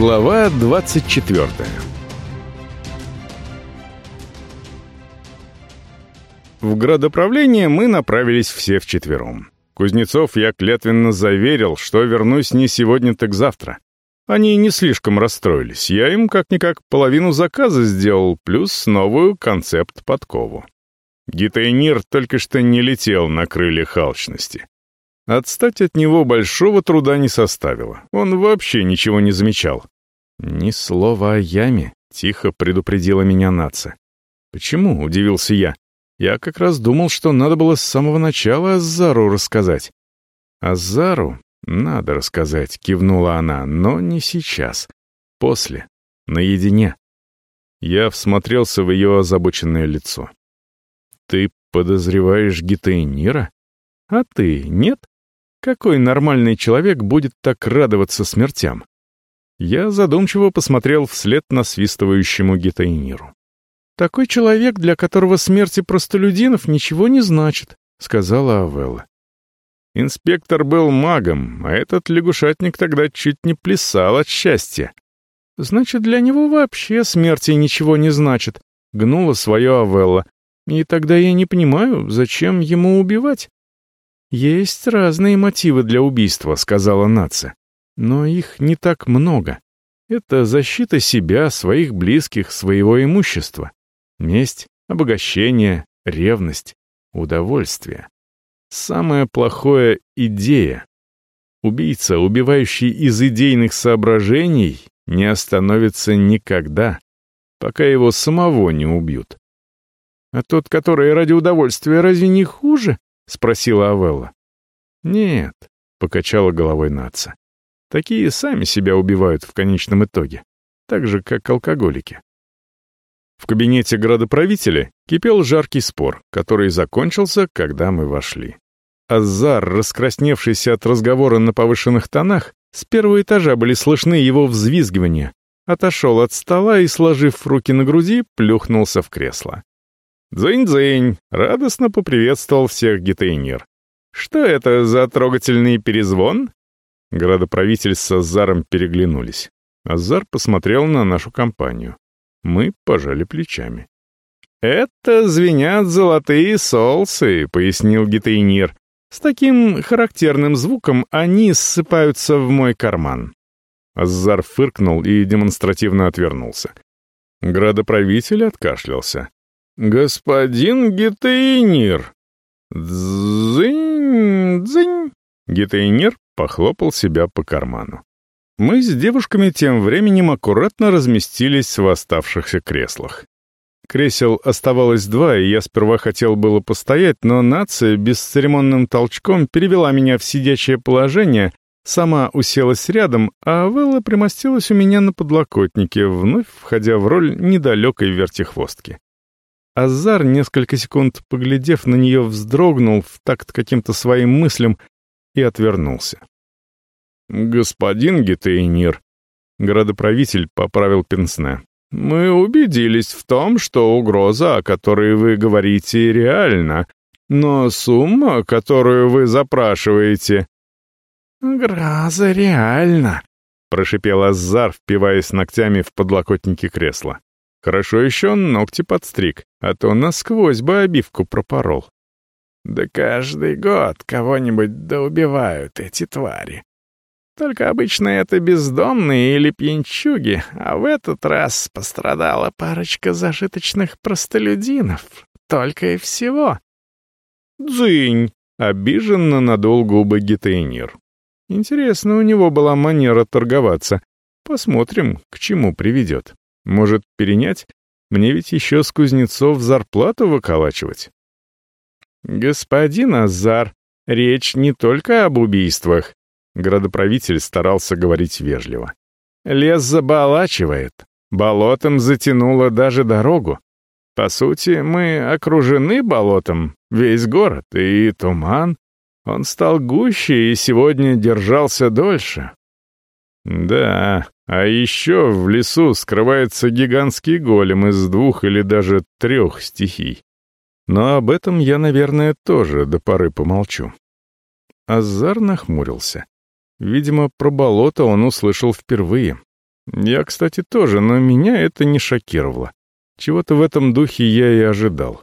Глава 24 В градоправление мы направились все вчетвером. Кузнецов я клятвенно заверил, что вернусь не сегодня, так завтра. Они не слишком расстроились. Я им как-никак половину заказа сделал, плюс новую концепт-подкову. Гитайнир только что не летел на крыльях алчности. Отстать от него большого труда не составило. Он вообще ничего не замечал. «Ни слова о яме», — тихо предупредила меня нация. «Почему?» — удивился я. «Я как раз думал, что надо было с самого начала Азару рассказать». «Азару надо рассказать», — кивнула она, — «но не сейчас. После. Наедине». Я всмотрелся в ее озабоченное лицо. «Ты подозреваешь Гитаинира? А ты нет?» Какой нормальный человек будет так радоваться смертям? Я задумчиво посмотрел вслед насвистывающему гитаиниру. «Такой человек, для которого смерти простолюдинов ничего не значит», — сказала Авелла. Инспектор был магом, а этот лягушатник тогда чуть не плясал от счастья. «Значит, для него вообще смерти ничего не значит», — гнула свое Авелла. «И тогда я не понимаю, зачем ему убивать?» «Есть разные мотивы для убийства», — сказала нация. «Но их не так много. Это защита себя, своих близких, своего имущества. Месть, обогащение, ревность, удовольствие. Самое плохое — идея. Убийца, убивающий из идейных соображений, не остановится никогда, пока его самого не убьют. А тот, который ради удовольствия, разве не хуже? — спросила Авелла. «Нет», — покачала головой наца. «Такие сами себя убивают в конечном итоге, так же, как алкоголики». В кабинете градоправителя кипел жаркий спор, который закончился, когда мы вошли. Азар, раскрасневшийся от разговора на повышенных тонах, с первого этажа были слышны его взвизгивания, отошел от стола и, сложив руки на груди, плюхнулся в кресло. «Дзынь-дзынь!» — радостно поприветствовал всех гитейнер. «Что это за трогательный перезвон?» Градоправитель с Азаром переглянулись. Азар посмотрел на нашу компанию. Мы пожали плечами. «Это звенят золотые солсы», — пояснил гитейнир. «С таким характерным звуком они ссыпаются в мой карман». Азар фыркнул и демонстративно отвернулся. Градоправитель откашлялся. «Господин Гетейнир!» «Дзынь, дзынь!» Гетейнир похлопал себя по карману. Мы с девушками тем временем аккуратно разместились в оставшихся креслах. Кресел оставалось два, и я сперва хотел было постоять, но нация бесцеремонным толчком перевела меня в сидячее положение, сама уселась рядом, а Велла примостилась у меня на подлокотнике, вновь входя в роль недалекой вертихвостки. Азар, несколько секунд поглядев на нее, вздрогнул в такт каким-то своим мыслям и отвернулся. «Господин Гетейнир», — градоправитель поправил Пенсне, — «мы убедились в том, что угроза, о которой вы говорите, реальна, но сумма, которую вы запрашиваете...» «Гроза реальна», — прошипел Азар, впиваясь ногтями в подлокотники кресла. Хорошо еще ногти подстриг, а то насквозь бы обивку пропорол. Да каждый год кого-нибудь доубивают эти твари. Только обычно это бездомные или пьянчуги, а в этот раз пострадала парочка зажиточных простолюдинов. Только и всего. «Дзынь!» — обиженно надул губы Гитейнир. Интересно, у него была манера торговаться. Посмотрим, к чему приведет. Может, перенять? Мне ведь еще с кузнецов зарплату выколачивать. Господин Азар, речь не только об убийствах. Градоправитель старался говорить вежливо. Лес заболачивает, болотом затянуло даже дорогу. По сути, мы окружены болотом, весь город и туман. Он стал гуще и сегодня держался дольше. Да, а еще в лесу скрывается гигантский голем из двух или даже трех стихий. Но об этом я, наверное, тоже до поры помолчу. Азар нахмурился. Видимо, про болото он услышал впервые. Я, кстати, тоже, но меня это не шокировало. Чего-то в этом духе я и ожидал.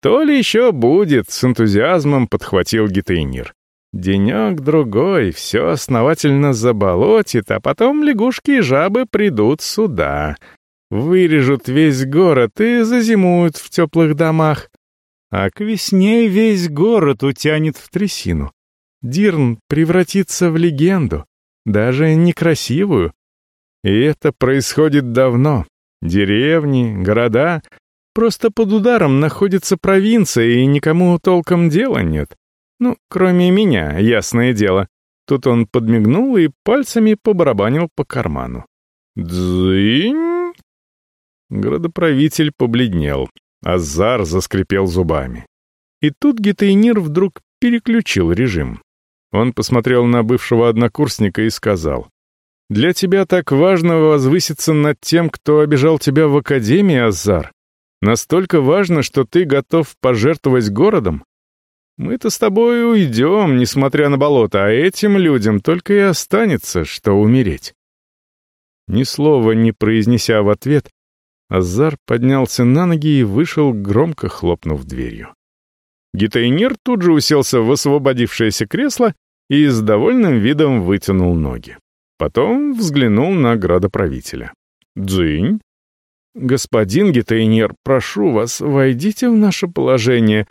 «То ли еще будет», — с энтузиазмом подхватил Гитейнир. «Денек-другой, все основательно заболотит, а потом лягушки и жабы придут сюда. Вырежут весь город и зазимуют в теплых домах. А к весне весь город утянет в трясину. Дирн превратится в легенду, даже некрасивую. И это происходит давно. Деревни, города Просто под ударом находится провинция, и никому толком дела нет. Ну, кроме меня, ясное дело. Тут он подмигнул и пальцами побарабанил по карману. «Дзынь!» Градоправитель побледнел. Азар заскрипел зубами. И тут Гетейнир вдруг переключил режим. Он посмотрел на бывшего однокурсника и сказал. «Для тебя так важно возвыситься над тем, кто обижал тебя в Академии, Азар? Настолько важно, что ты готов пожертвовать городом? Мы-то с тобой уйдем, несмотря на болото, а этим людям только и останется, что умереть». Ни слова не произнеся в ответ, Азар поднялся на ноги и вышел, громко хлопнув дверью. Гитайнир тут же уселся в освободившееся кресло и с довольным видом вытянул ноги. Потом взглянул на градоправителя. «Дзынь?» «Господин Гитейнер, прошу вас, войдите в наше положение.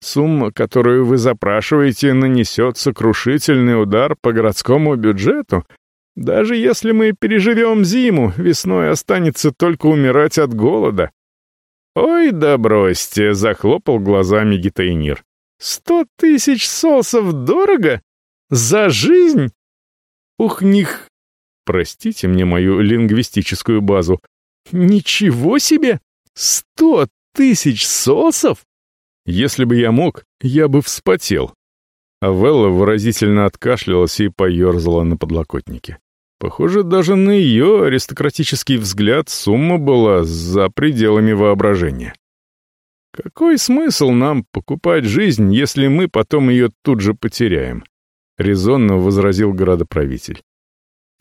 Сумма, которую вы запрашиваете, нанесет сокрушительный удар по городскому бюджету. Даже если мы переживем зиму, весной останется только умирать от голода». «Ой, да бросьте!» — захлопал глазами Гитейнир. «Сто тысяч солсов дорого? За жизнь?» «Ух, них...» Простите мне мою лингвистическую базу. Ничего себе! Сто тысяч сосов? Если бы я мог, я бы вспотел. Авелла выразительно откашлялась и поерзала на подлокотнике. Похоже, даже на ее аристократический взгляд сумма была за пределами воображения. Какой смысл нам покупать жизнь, если мы потом ее тут же потеряем? Резонно возразил городоправитель.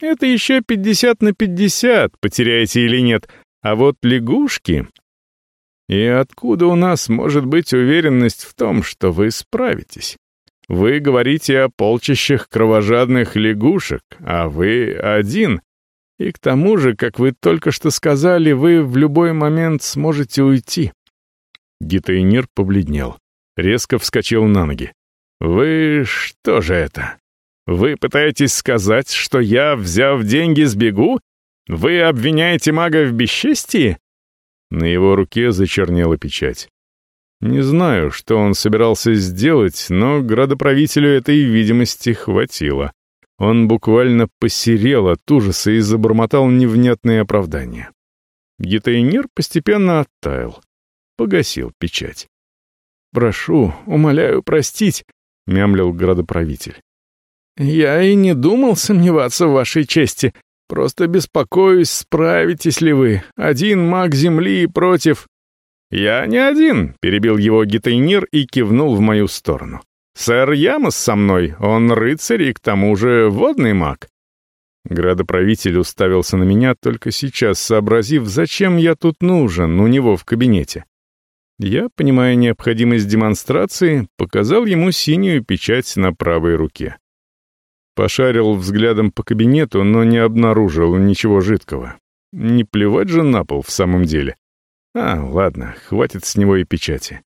Это еще пятьдесят на пятьдесят, потеряете или нет. А вот лягушки... И откуда у нас может быть уверенность в том, что вы справитесь? Вы говорите о полчищах кровожадных лягушек, а вы один. И к тому же, как вы только что сказали, вы в любой момент сможете уйти. Гитайнир побледнел, резко вскочил на ноги. «Вы что же это? Вы пытаетесь сказать, что я, взяв деньги, сбегу? Вы обвиняете мага в бесчестии?» На его руке зачернела печать. Не знаю, что он собирался сделать, но градоправителю этой видимости хватило. Он буквально посерел от ужаса и забормотал невнятные оправдания. Гитайнир постепенно оттаял, погасил печать. «Прошу, умоляю простить», — мямлил градоправитель. «Я и не думал сомневаться в вашей чести. Просто беспокоюсь, справитесь ли вы. Один маг Земли против...» «Я не один», — перебил его гитайнир и кивнул в мою сторону. «Сэр Ямос со мной, он рыцарь и к тому же водный маг». Градоправитель уставился на меня, только сейчас сообразив, зачем я тут нужен, у него в кабинете. Я, понимая необходимость демонстрации, показал ему синюю печать на правой руке. Пошарил взглядом по кабинету, но не обнаружил ничего жидкого. Не плевать же на пол в самом деле. А, ладно, хватит с него и печати.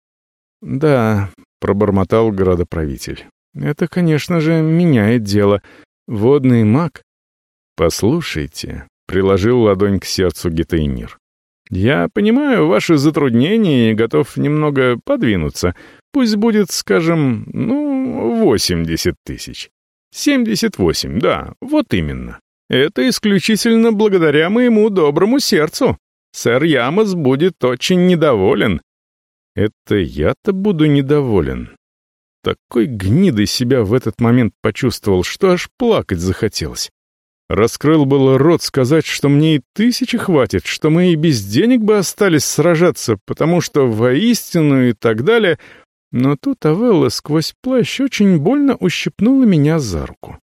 «Да», — пробормотал градоправитель. «Это, конечно же, меняет дело. Водный маг...» «Послушайте», — приложил ладонь к сердцу Гетейнир. «Я понимаю ваши затруднения и готов немного подвинуться. Пусть будет, скажем, ну, восемьдесят тысяч. Семьдесят восемь, да, вот именно. Это исключительно благодаря моему доброму сердцу. Сэр Ямос будет очень недоволен. Это я-то буду недоволен. Такой гнидой себя в этот момент почувствовал, что аж плакать захотелось. Раскрыл было рот сказать, что мне и тысячи хватит, что мы и без денег бы остались сражаться, потому что воистину и так далее, но тут Авелла сквозь плащ очень больно ущипнула меня за руку.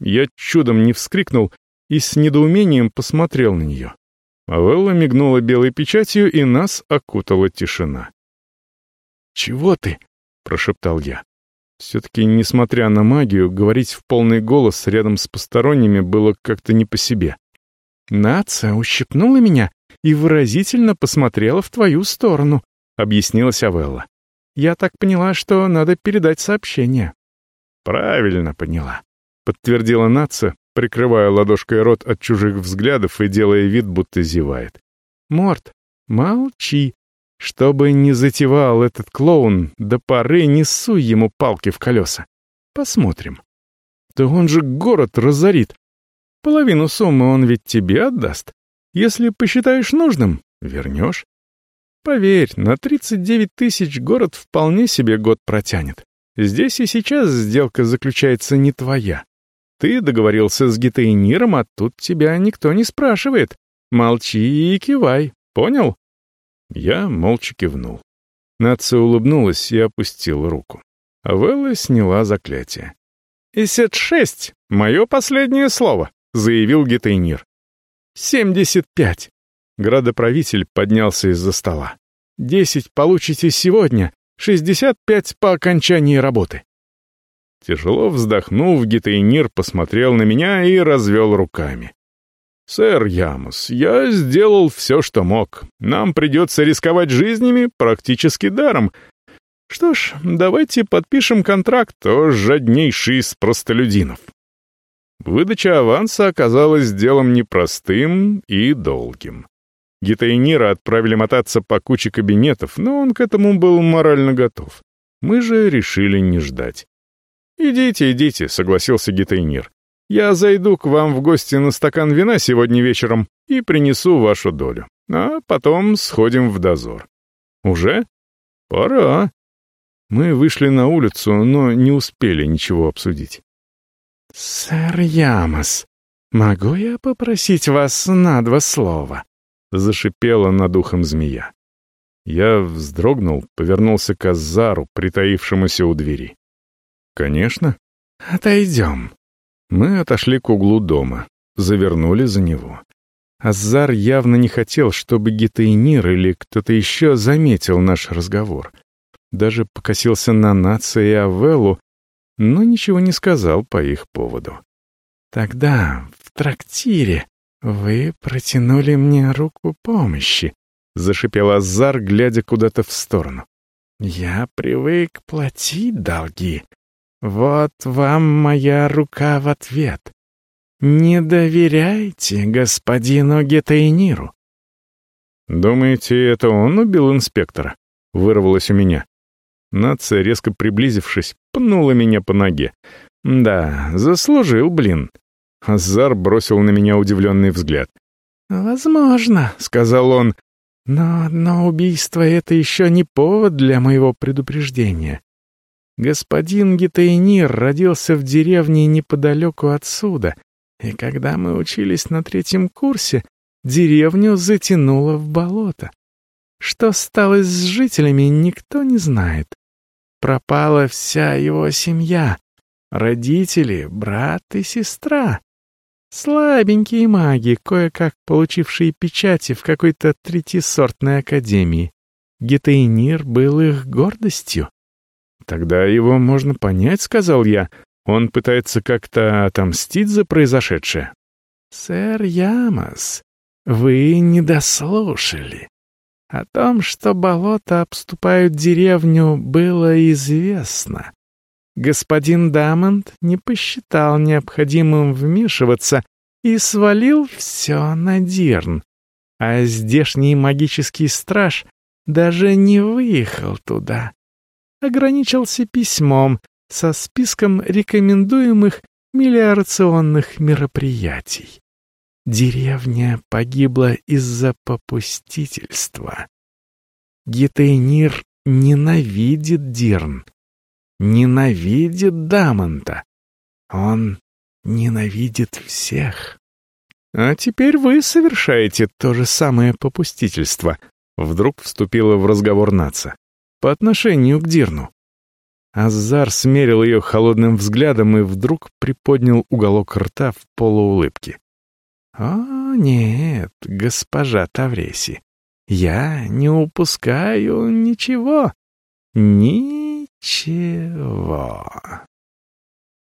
Я чудом не вскрикнул и с недоумением посмотрел на нее. Авелла мигнула белой печатью, и нас окутала тишина. «Чего ты?» — прошептал я. Все-таки, несмотря на магию, говорить в полный голос рядом с посторонними было как-то не по себе. «Нация ущипнула меня и выразительно посмотрела в твою сторону», — объяснилась Авелла. «Я так поняла, что надо передать сообщение». «Правильно поняла», — подтвердила нация, прикрывая ладошкой рот от чужих взглядов и делая вид, будто зевает. «Морт, молчи. Что бы ни затевал этот клоун, до поры не суй ему палки в колеса. Посмотрим. Да он же город разорит. Половину суммы он ведь тебе отдаст. Если посчитаешь нужным, вернешь. Поверь, на 39 тысяч город вполне себе год протянет. Здесь и сейчас сделка заключается не твоя. Ты договорился с Гитаиниром, а тут тебя никто не спрашивает. Молчи и кивай, понял? Я молча кивнул. Нация улыбнулась и опустила руку. А Велла сняла заклятие. «Исет шесть — мое последнее слово», — заявил Гетейнир. «Семьдесят пять». Градоправитель поднялся из-за стола. «Десять получите сегодня, шестьдесят пять по окончании работы». Тяжело вздохнув, Гетейнир посмотрел на меня и развел руками. «Сэр Ямус, я сделал все, что мог. Нам придется рисковать жизнями практически даром. Что ж, давайте подпишем контракт, о жаднейший из простолюдинов». Выдача аванса оказалась делом непростым и долгим. Гитайнира отправили мотаться по куче кабинетов, но он к этому был морально готов. Мы же решили не ждать. «Идите, идите», — согласился Гитайнир. Я зайду к вам в гости на стакан вина сегодня вечером и принесу вашу долю. А потом сходим в дозор. Уже? Пора. Мы вышли на улицу, но не успели ничего обсудить. «Сэр Ямос, могу я попросить вас на два слова?» — зашипела над ухом змея. Я вздрогнул, повернулся к Азару, притаившемуся у двери. «Конечно». «Отойдем», мы отошли к углу дома, завернули за него. Азар явно не хотел, чтобы Гитаинир или кто-то еще заметил наш разговор. Даже покосился на Наца и Авеллу, но ничего не сказал по их поводу. «Тогда, в трактире, вы протянули мне руку помощи», — зашипел Азар, глядя куда-то в сторону. «Я привык платить долги, вот вам моя рука в ответ. Не доверяйте господину Гетейниру. «Думаете, это он убил инспектора?» — вырвалось у меня. Нация, резко приблизившись, пнула меня по ноге. «Да, заслужил, блин». Азар бросил на меня удивленный взгляд. «Возможно», — сказал он, — «но одно убийство — это еще не повод для моего предупреждения. Господин Гитаинир родился в деревне неподалеку отсюда, и когда мы учились на третьем курсе, деревню затянуло в болото. Что стало с жителями, никто не знает. Пропала вся его семья, родители, брат и сестра. Слабенькие маги, кое-как получившие печати в какой-то третисортной академии. Гетейнир был их гордостью. «Тогда его можно понять», — сказал я. «Он пытается как-то отомстить за произошедшее». «Сэр Ямос, вы не дослушали. О том, что болота обступают деревню, было известно. Господин Дамонт не посчитал необходимым вмешиваться и свалил все на Дирн, а здешний магический страж даже не выехал туда ограничился письмом со списком рекомендуемых мелиорационных мероприятий. Деревня погибла из-за попустительства. Гетейнир ненавидит Дирн, ненавидит Дамонта. Он ненавидит всех. А теперь вы совершаете то же самое попустительство. Вдруг вступила в разговор Наца по отношению к Дирну. Азар смерил ее холодным взглядом и вдруг приподнял уголок рта в полуулыбке. О, нет, госпожа Тавреси, я не упускаю ничего. Ничего.